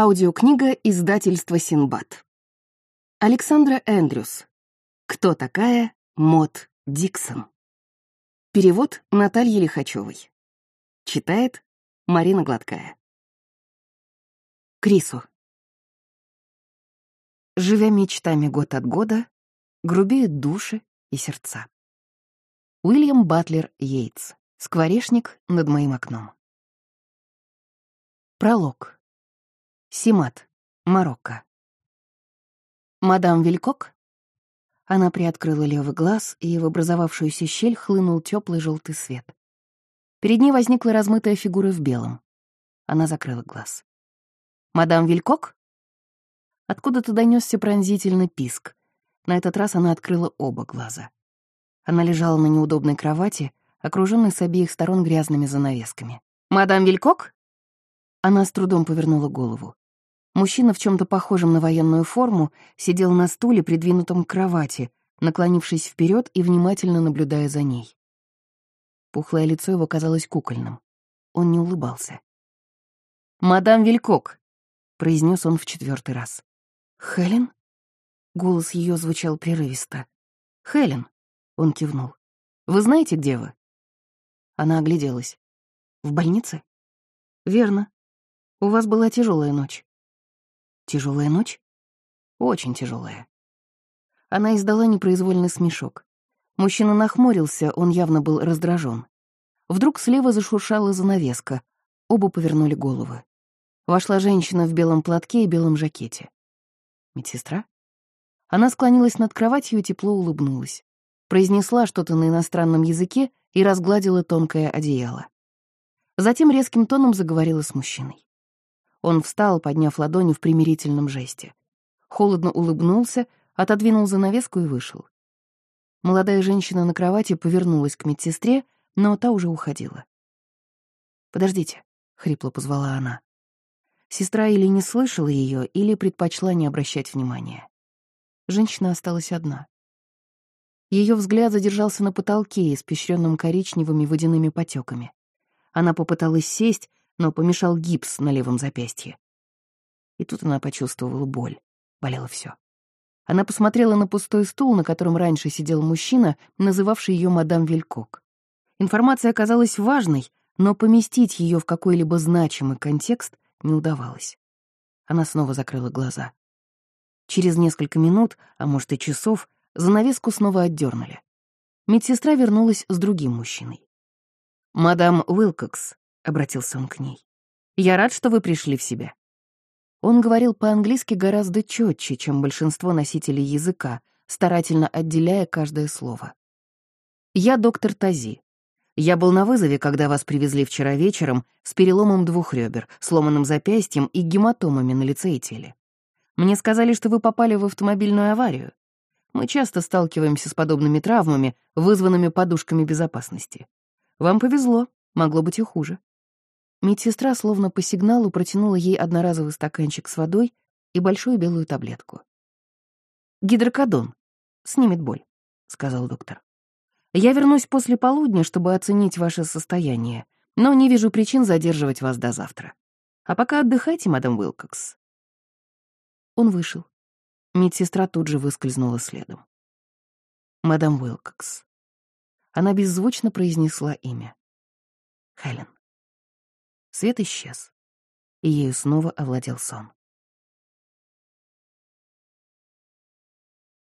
Аудиокнига издательства Синбад. Александра Эндрюс. Кто такая Мод Диксон? Перевод Натальи Лихачевой. Читает Марина Гладкая. Крису. Живя мечтами год от года, грубеют души и сердца. Уильям Батлер Йейтс. Скворечник над моим окном. Пролог. Симат, Марокко. «Мадам Вилькок?» Она приоткрыла левый глаз, и в образовавшуюся щель хлынул теплый желтый свет. Перед ней возникла размытая фигура в белом. Она закрыла глаз. «Мадам Вилькок?» Откуда-то донесся пронзительный писк. На этот раз она открыла оба глаза. Она лежала на неудобной кровати, окруженной с обеих сторон грязными занавесками. «Мадам Вилькок?» Она с трудом повернула голову. Мужчина в чем то похожем на военную форму сидел на стуле, придвинутом к кровати, наклонившись вперед и внимательно наблюдая за ней. Пухлое лицо его казалось кукольным. Он не улыбался. «Мадам Вилькок», — произнес он в четвертый раз. «Хелен?» Голос ее звучал прерывисто. «Хелен», — он кивнул. «Вы знаете, где вы?» Она огляделась. «В больнице?» «Верно. У вас была тяжелая ночь. Тяжелая ночь? Очень тяжелая. Она издала непроизвольный смешок. Мужчина нахмурился, он явно был раздражен. Вдруг слева зашуршала занавеска. Оба повернули головы. Вошла женщина в белом платке и белом жакете. Медсестра? Она склонилась над кроватью и тепло улыбнулась. Произнесла что-то на иностранном языке и разгладила тонкое одеяло. Затем резким тоном заговорила с мужчиной. Он встал, подняв ладони в примирительном жесте. Холодно улыбнулся, отодвинул занавеску и вышел. Молодая женщина на кровати повернулась к медсестре, но та уже уходила. «Подождите», — хрипло позвала она. Сестра или не слышала ее, или предпочла не обращать внимания. Женщина осталась одна. Ее взгляд задержался на потолке, испещренном коричневыми водяными потеками. Она попыталась сесть, но помешал гипс на левом запястье. И тут она почувствовала боль. Болело все. Она посмотрела на пустой стул, на котором раньше сидел мужчина, называвший ее мадам Вилькок. Информация оказалась важной, но поместить ее в какой-либо значимый контекст не удавалось. Она снова закрыла глаза. Через несколько минут, а может и часов, занавеску снова отдернули. Медсестра вернулась с другим мужчиной. «Мадам Уилкокс», — обратился он к ней, — «я рад, что вы пришли в себя». Он говорил по-английски гораздо четче, чем большинство носителей языка, старательно отделяя каждое слово. «Я доктор Тази. Я был на вызове, когда вас привезли вчера вечером с переломом двух ребер, сломанным запястьем и гематомами на лице и теле. Мне сказали, что вы попали в автомобильную аварию. Мы часто сталкиваемся с подобными травмами, вызванными подушками безопасности. Вам повезло, могло быть и хуже. Медсестра словно по сигналу протянула ей одноразовый стаканчик с водой и большую белую таблетку. «Гидрокодон. Снимет боль», — сказал доктор. «Я вернусь после полудня, чтобы оценить ваше состояние, но не вижу причин задерживать вас до завтра. А пока отдыхайте, мадам Уилкокс». Он вышел. Медсестра тут же выскользнула следом. «Мадам Уилкокс, она беззвучно произнесла имя. Хелен. Свет исчез, и ею снова овладел сон.